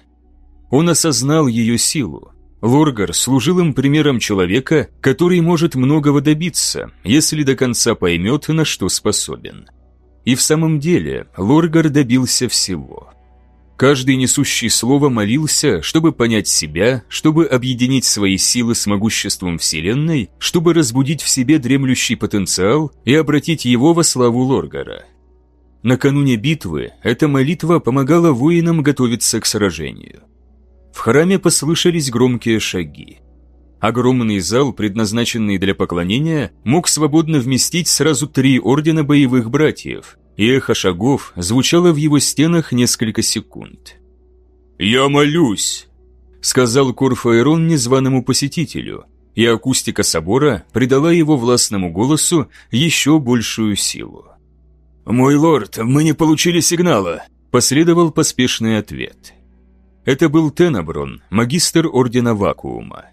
Он осознал ее силу. Лоргар служил им примером человека, который может многого добиться, если до конца поймет, на что способен. И в самом деле Лоргар добился всего – Каждый несущий слово молился, чтобы понять себя, чтобы объединить свои силы с могуществом Вселенной, чтобы разбудить в себе дремлющий потенциал и обратить его во славу Лоргара. Накануне битвы эта молитва помогала воинам готовиться к сражению. В храме послышались громкие шаги. Огромный зал, предназначенный для поклонения, мог свободно вместить сразу три ордена боевых братьев, и эхо шагов звучало в его стенах несколько секунд. «Я молюсь», — сказал Курфаэрон незваному посетителю, и акустика собора придала его властному голосу еще большую силу. «Мой лорд, мы не получили сигнала», — последовал поспешный ответ. Это был Тенаброн, магистр Ордена Вакуума.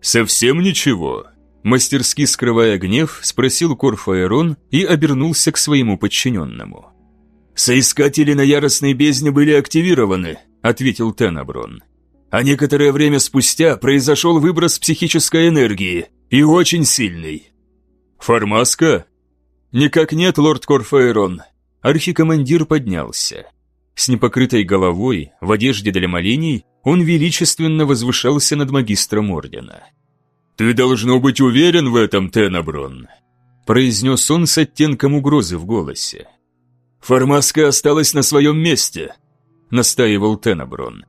«Совсем ничего», Мастерски скрывая гнев, спросил Корфаэрон и обернулся к своему подчиненному. «Соискатели на яростной бездне были активированы», — ответил Тенаброн. «А некоторое время спустя произошел выброс психической энергии, и очень сильный». «Формаска?» «Никак нет, лорд Корфаэрон». Архикомандир поднялся. С непокрытой головой, в одежде для молений, он величественно возвышался над магистром ордена. «Ты должно быть уверен в этом, Тенаброн», – произнес он с оттенком угрозы в голосе. «Формаска осталась на своем месте», – настаивал Тенаброн.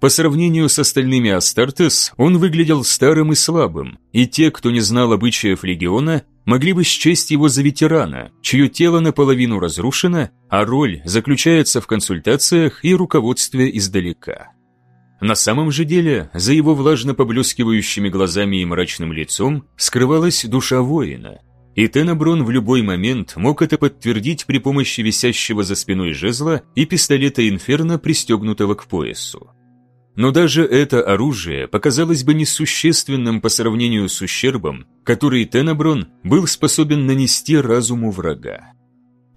По сравнению с остальными Астартес, он выглядел старым и слабым, и те, кто не знал обычаев легиона, могли бы счесть его за ветерана, чье тело наполовину разрушено, а роль заключается в консультациях и руководстве издалека. На самом же деле, за его влажно поблескивающими глазами и мрачным лицом скрывалась душа воина. И Тенеброн в любой момент мог это подтвердить при помощи висящего за спиной жезла и пистолета Инферно, пристегнутого к поясу. Но даже это оружие показалось бы несущественным по сравнению с ущербом, который Тенеброн был способен нанести разуму врага.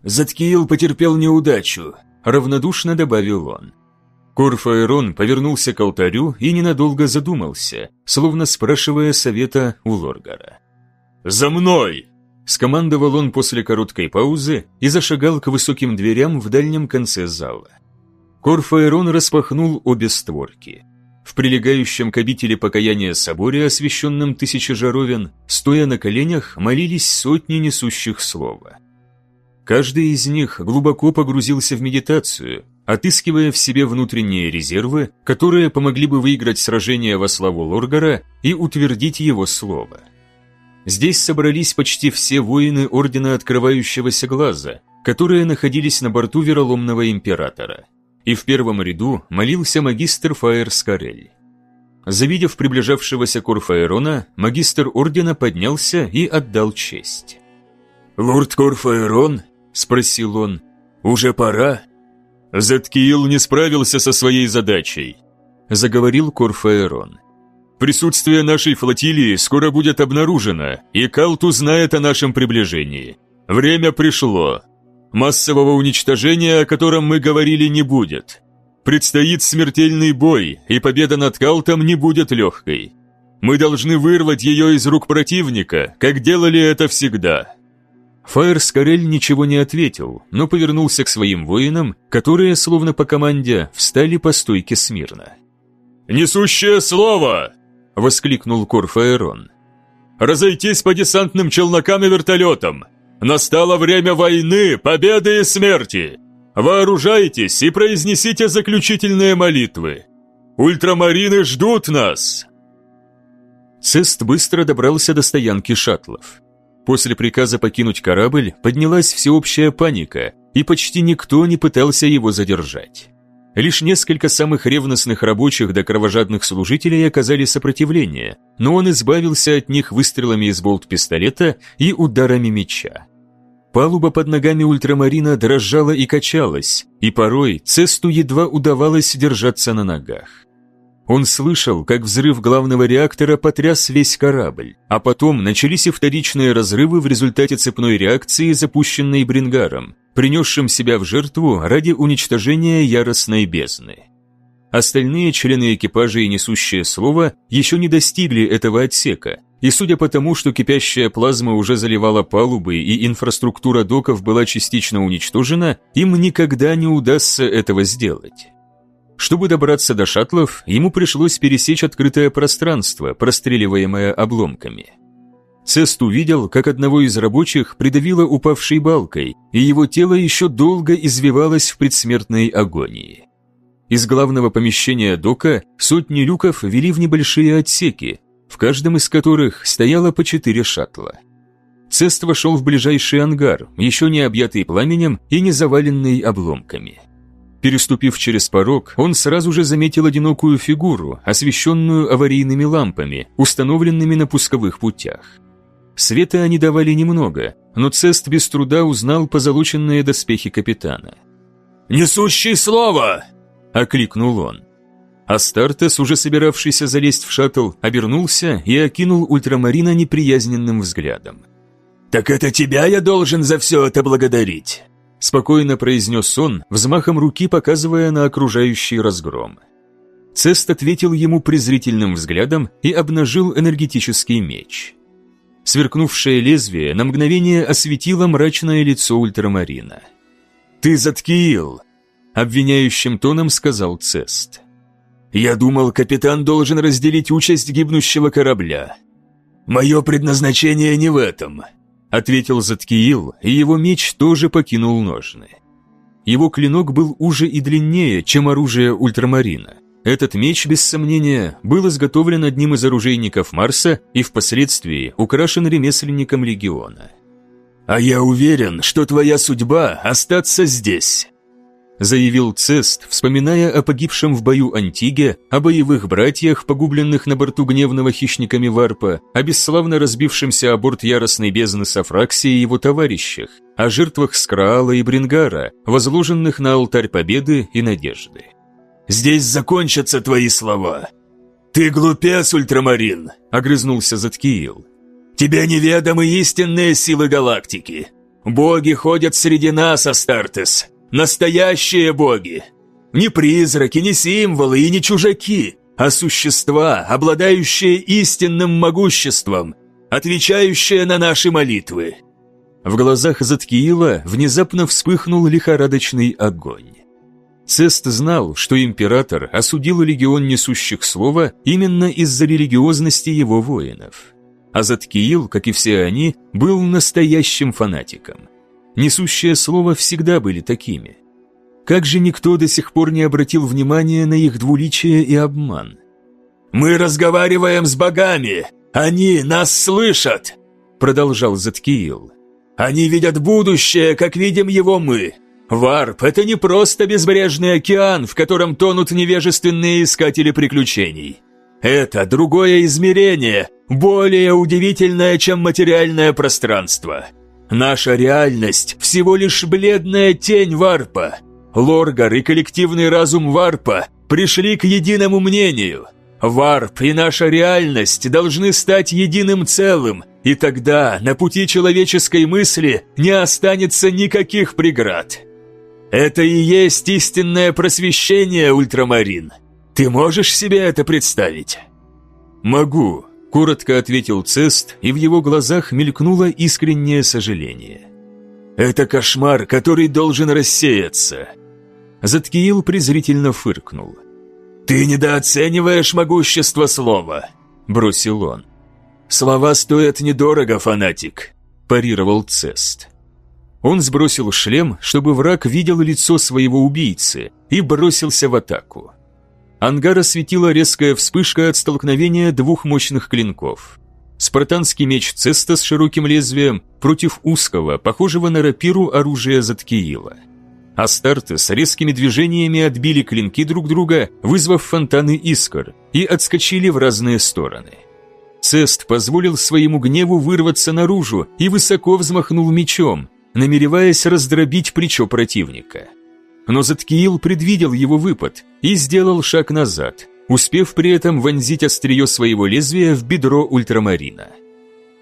«Заткиил потерпел неудачу», — равнодушно добавил он. Корфаэрон повернулся к алтарю и ненадолго задумался, словно спрашивая совета у Лоргара. «За мной!» – скомандовал он после короткой паузы и зашагал к высоким дверям в дальнем конце зала. Корфаэрон распахнул обе створки. В прилегающем к обители покаяния соборе, освященном тысячи жаровин, стоя на коленях, молились сотни несущих слова. Каждый из них глубоко погрузился в медитацию, отыскивая в себе внутренние резервы, которые помогли бы выиграть сражение во славу Лоргара и утвердить его слово. Здесь собрались почти все воины Ордена Открывающегося Глаза, которые находились на борту вероломного императора. И в первом ряду молился магистр Фаер Скарель. Завидев приближавшегося Корфаэрона, магистр Ордена поднялся и отдал честь. «Лорд Корфаэрон?» – спросил он. «Уже пора?» «Заткиил не справился со своей задачей», – заговорил Корфаэрон. «Присутствие нашей флотилии скоро будет обнаружено, и Калт узнает о нашем приближении. Время пришло. Массового уничтожения, о котором мы говорили, не будет. Предстоит смертельный бой, и победа над Калтом не будет легкой. Мы должны вырвать ее из рук противника, как делали это всегда». Фаер Скорель ничего не ответил, но повернулся к своим воинам, которые, словно по команде, встали по стойке смирно. «Несущее слово!» — воскликнул Корфаэрон. «Разойтись по десантным челнокам и вертолетам! Настало время войны, победы и смерти! Вооружайтесь и произнесите заключительные молитвы! Ультрамарины ждут нас!» Цест быстро добрался до стоянки шаттлов. После приказа покинуть корабль поднялась всеобщая паника, и почти никто не пытался его задержать. Лишь несколько самых ревностных рабочих до кровожадных служителей оказали сопротивление, но он избавился от них выстрелами из болт-пистолета и ударами меча. Палуба под ногами ультрамарина дрожала и качалась, и порой Цесту едва удавалось держаться на ногах. Он слышал, как взрыв главного реактора потряс весь корабль, а потом начались и вторичные разрывы в результате цепной реакции, запущенной Брингаром, принесшим себя в жертву ради уничтожения яростной бездны. Остальные члены экипажа и несущие слово еще не достигли этого отсека, и судя по тому, что кипящая плазма уже заливала палубы и инфраструктура доков была частично уничтожена, им никогда не удастся этого сделать. Чтобы добраться до шаттлов, ему пришлось пересечь открытое пространство, простреливаемое обломками. Цест увидел, как одного из рабочих придавило упавшей балкой, и его тело еще долго извивалось в предсмертной агонии. Из главного помещения дока сотни люков вели в небольшие отсеки, в каждом из которых стояло по четыре шаттла. Цест вошел в ближайший ангар, еще не объятый пламенем и не заваленный обломками. Переступив через порог, он сразу же заметил одинокую фигуру, освещенную аварийными лампами, установленными на пусковых путях. Света они давали немного, но Цест без труда узнал позолоченные доспехи капитана. «Несущий слово!» – окликнул он. Астартес, уже собиравшийся залезть в шаттл, обернулся и окинул ультрамарина неприязненным взглядом. «Так это тебя я должен за все это благодарить!» Спокойно произнес он, взмахом руки показывая на окружающий разгром. Цест ответил ему презрительным взглядом и обнажил энергетический меч. Сверкнувшее лезвие на мгновение осветило мрачное лицо ультрамарина. «Ты заткиил!» — обвиняющим тоном сказал Цест. «Я думал, капитан должен разделить участь гибнущего корабля. Мое предназначение не в этом. — ответил Заткиил, и его меч тоже покинул ножны. Его клинок был уже и длиннее, чем оружие ультрамарина. Этот меч, без сомнения, был изготовлен одним из оружейников Марса и впоследствии украшен ремесленником Легиона. «А я уверен, что твоя судьба – остаться здесь», заявил Цест, вспоминая о погибшем в бою Антиге, о боевых братьях, погубленных на борту гневного хищниками Варпа, о бесславно разбившемся о борт яростной бездны Сафракси и его товарищах, о жертвах Скраала и Брингара, возложенных на алтарь победы и надежды. «Здесь закончатся твои слова. Ты глупец, Ультрамарин!» — огрызнулся Заткиил. «Тебе неведомы истинные силы галактики. Боги ходят среди нас, Астартес, Настоящие боги. Не призраки, не символы и не чужаки, а существа, обладающие истинным могуществом, отвечающие на наши молитвы. В глазах Заткиила внезапно вспыхнул лихорадочный огонь. Цест знал, что император осудил легион несущих слова именно из-за религиозности его воинов. А Заткиил, как и все они, был настоящим фанатиком несущее слово всегда были такими. Как же никто до сих пор не обратил внимания на их двуличие и обман? «Мы разговариваем с богами! Они нас слышат!» Продолжал Заткиил. «Они видят будущее, как видим его мы. Варп — это не просто безбрежный океан, в котором тонут невежественные искатели приключений. Это другое измерение, более удивительное, чем материальное пространство. Наша реальность – всего лишь бледная тень Варпа. Лоргар и коллективный разум Варпа пришли к единому мнению. Варп и наша реальность должны стать единым целым, и тогда на пути человеческой мысли не останется никаких преград. Это и есть истинное просвещение, Ультрамарин. Ты можешь себе это представить? Могу, Коротко ответил Цест, и в его глазах мелькнуло искреннее сожаление. «Это кошмар, который должен рассеяться!» Заткиил презрительно фыркнул. «Ты недооцениваешь могущество слова!» Бросил он. «Слова стоят недорого, фанатик!» Парировал Цест. Он сбросил шлем, чтобы враг видел лицо своего убийцы, и бросился в атаку. Ангар осветила резкая вспышка от столкновения двух мощных клинков. Спартанский меч Цеста с широким лезвием против узкого, похожего на рапиру оружия Заткиила. Астарты резкими движениями отбили клинки друг друга, вызвав фонтаны искр, и отскочили в разные стороны. Цест позволил своему гневу вырваться наружу и высоко взмахнул мечом, намереваясь раздробить плечо противника. Но Заткиил предвидел его выпад и сделал шаг назад, успев при этом вонзить острие своего лезвия в бедро ультрамарина.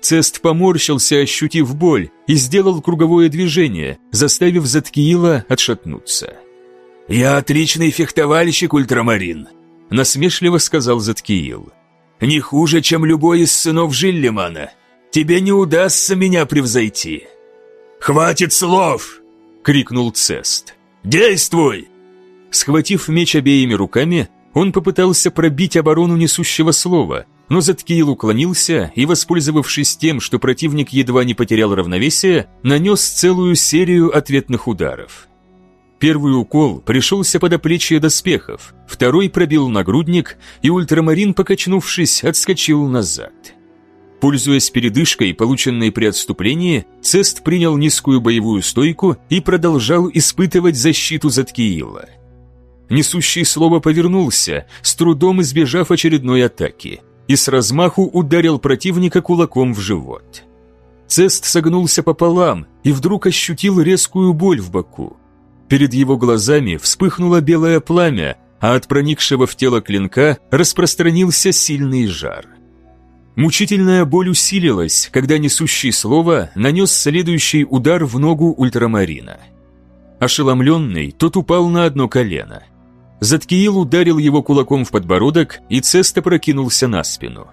Цест поморщился, ощутив боль, и сделал круговое движение, заставив Заткиила отшатнуться. «Я отличный фехтовальщик, ультрамарин», — насмешливо сказал Заткиил. «Не хуже, чем любой из сынов Жиллимана. Тебе не удастся меня превзойти». «Хватит слов!» — крикнул Цест. «Действуй!» Схватив меч обеими руками, он попытался пробить оборону несущего слова, но Заткиил уклонился и, воспользовавшись тем, что противник едва не потерял равновесие, нанес целую серию ответных ударов. Первый укол пришелся под оплечье доспехов, второй пробил нагрудник, и ультрамарин, покачнувшись, отскочил назад. Пользуясь передышкой, полученной при отступлении, Цест принял низкую боевую стойку и продолжал испытывать защиту Заткиила. Несущий слово повернулся, с трудом избежав очередной атаки – и с размаху ударил противника кулаком в живот. Цест согнулся пополам и вдруг ощутил резкую боль в боку. Перед его глазами вспыхнуло белое пламя, а от проникшего в тело клинка распространился сильный жар. Мучительная боль усилилась, когда несущий слово нанес следующий удар в ногу ультрамарина. Ошеломленный, тот упал на одно колено – Заткиил ударил его кулаком в подбородок, и Цеста прокинулся на спину.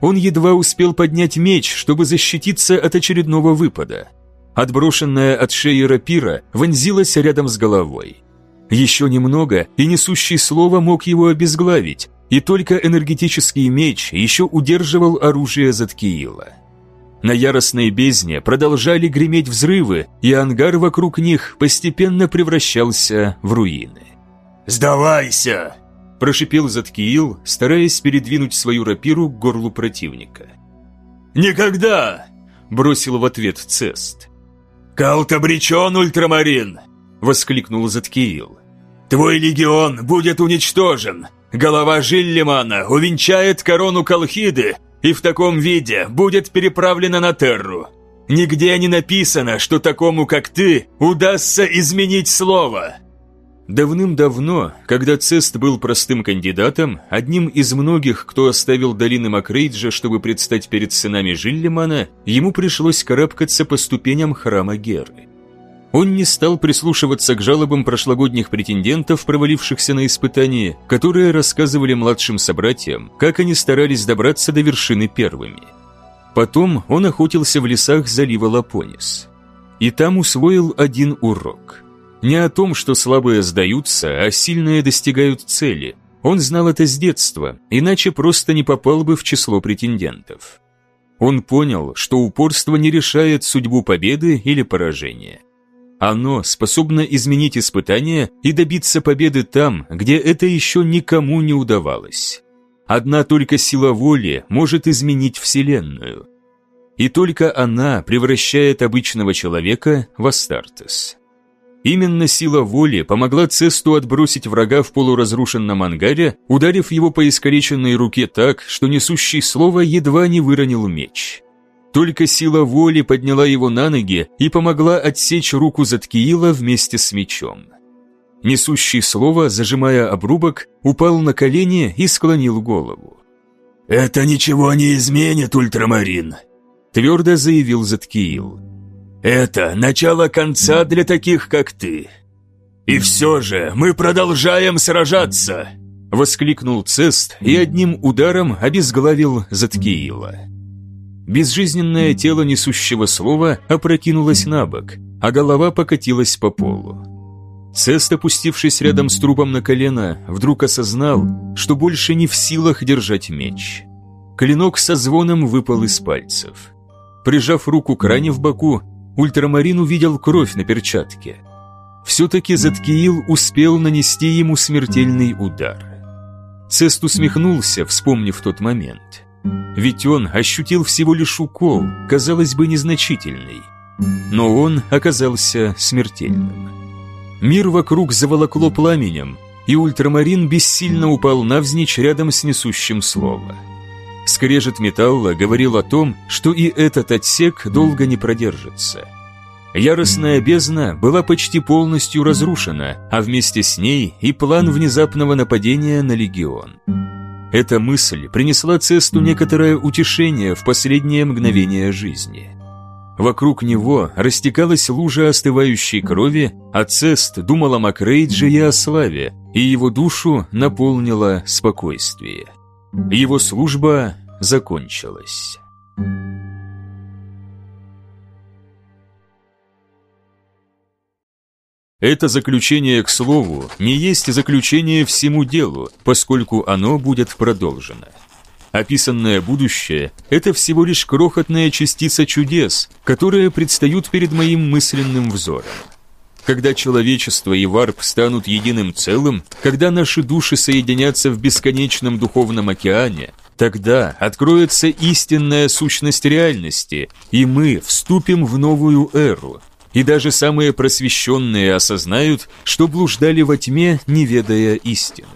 Он едва успел поднять меч, чтобы защититься от очередного выпада. Отброшенная от шеи рапира вонзилась рядом с головой. Еще немного, и несущий слово мог его обезглавить, и только энергетический меч еще удерживал оружие Заткиила. На яростной бездне продолжали греметь взрывы, и ангар вокруг них постепенно превращался в руины. «Сдавайся!» – прошипел Заткиил, стараясь передвинуть свою рапиру к горлу противника. «Никогда!» – бросил в ответ Цест. «Калт обречен, ультрамарин!» – воскликнул Заткиил. «Твой легион будет уничтожен! Голова Жиллимана увенчает корону Колхиды и в таком виде будет переправлена на Терру. Нигде не написано, что такому, как ты, удастся изменить слово!» Давным-давно, когда Цест был простым кандидатом, одним из многих, кто оставил долины Макрейджа, чтобы предстать перед сынами Жиллимана, ему пришлось карабкаться по ступеням храма Геры. Он не стал прислушиваться к жалобам прошлогодних претендентов, провалившихся на испытании, которые рассказывали младшим собратьям, как они старались добраться до вершины первыми. Потом он охотился в лесах залива Лапонис. И там усвоил один урок – не о том, что слабые сдаются, а сильные достигают цели. Он знал это с детства, иначе просто не попал бы в число претендентов. Он понял, что упорство не решает судьбу победы или поражения. Оно способно изменить испытания и добиться победы там, где это еще никому не удавалось. Одна только сила воли может изменить Вселенную. И только она превращает обычного человека в Астартес. Именно сила воли помогла Цесту отбросить врага в полуразрушенном ангаре, ударив его по искалеченной руке так, что несущий слово едва не выронил меч. Только сила воли подняла его на ноги и помогла отсечь руку Заткиила вместе с мечом. Несущий слово, зажимая обрубок, упал на колени и склонил голову. «Это ничего не изменит, ультрамарин», — твердо заявил Заткиил. Это начало конца для таких, как ты. И все же мы продолжаем сражаться!» Воскликнул Цест и одним ударом обезглавил Заткиила. Безжизненное тело несущего слова опрокинулось на бок, а голова покатилась по полу. Цест, опустившись рядом с трупом на колено, вдруг осознал, что больше не в силах держать меч. Клинок со звоном выпал из пальцев. Прижав руку к ране в боку, Ультрамарин увидел кровь на перчатке. Все-таки Заткиил успел нанести ему смертельный удар. Цест усмехнулся, вспомнив тот момент. Ведь он ощутил всего лишь укол, казалось бы, незначительный. Но он оказался смертельным. Мир вокруг заволокло пламенем, и ультрамарин бессильно упал навзничь рядом с несущим слово. Скрежет металла говорил о том, что и этот отсек долго не продержится. Яростная бездна была почти полностью разрушена, а вместе с ней и план внезапного нападения на легион. Эта мысль принесла Цесту некоторое утешение в последнее мгновение жизни. Вокруг него растекалась лужа остывающей крови, а Цест думал о Макрейдже и о славе, и его душу наполнило спокойствие. Его служба закончилась. Это заключение, к слову, не есть заключение всему делу, поскольку оно будет продолжено. Описанное будущее – это всего лишь крохотная частица чудес, которые предстают перед моим мысленным взором. Когда человечество и варп станут единым целым, когда наши души соединятся в бесконечном духовном океане, тогда откроется истинная сущность реальности, и мы вступим в новую эру. И даже самые просвещенные осознают, что блуждали во тьме, не ведая истины.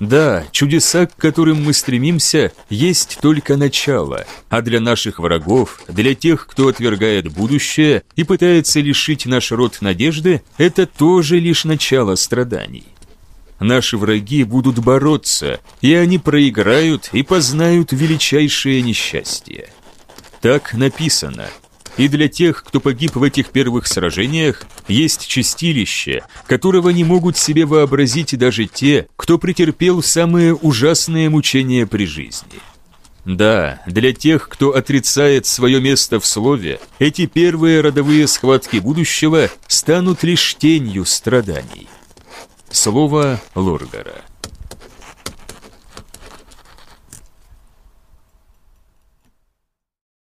Да, чудеса, к которым мы стремимся, есть только начало, а для наших врагов, для тех, кто отвергает будущее и пытается лишить наш род надежды, это тоже лишь начало страданий. Наши враги будут бороться, и они проиграют и познают величайшее несчастье. Так написано – и для тех, кто погиб в этих первых сражениях, есть чистилище, которого не могут себе вообразить даже те, кто претерпел самые ужасные мучения при жизни. Да, для тех, кто отрицает свое место в слове, эти первые родовые схватки будущего станут лишь тенью страданий. Слово Лоргара.